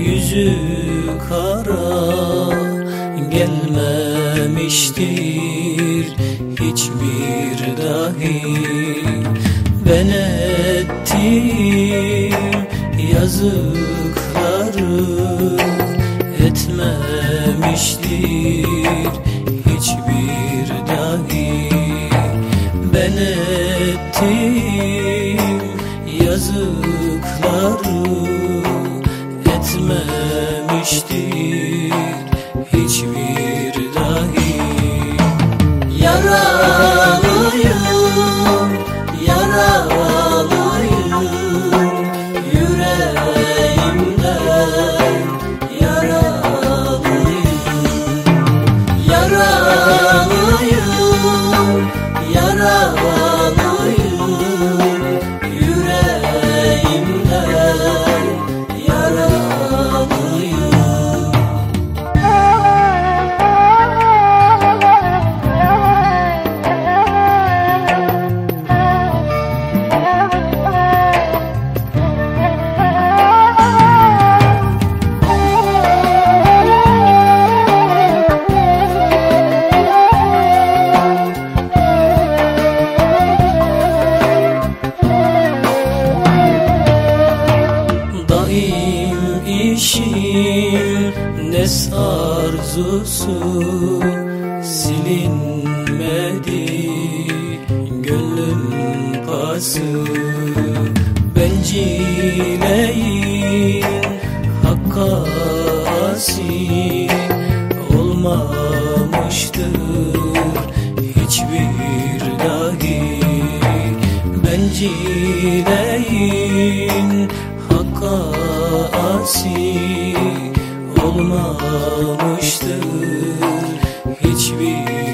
yüzü kara gelmemiştir hiçbir dahi. Ben ettim yazıkları etmemiştir hiçbir dahi. Ben ettim yazıkları etmemiştir nes arzusu silinmedi gönlüm pası. Bencileyim hakka asi olmamıştır hiçbir dahi bencileyim hakka asi olmamıştır hiçbir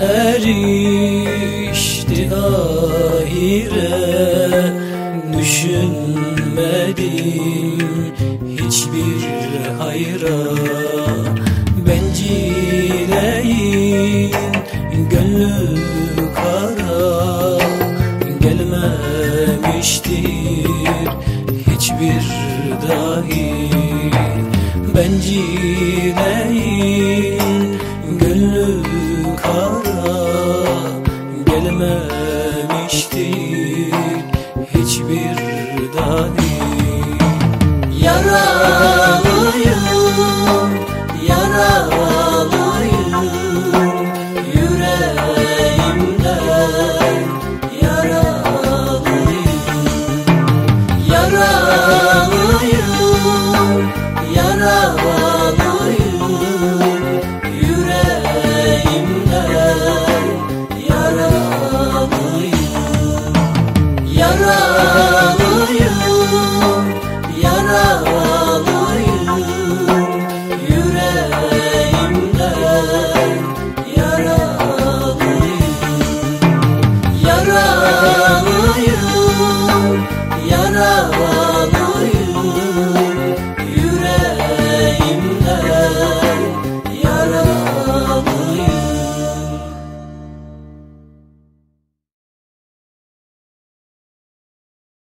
erişti ahire. Düşünmedim hiçbir hayra. Bencileyim gönlü kara. Gelmemiştir hiçbir dahi. Bencileyim Allah.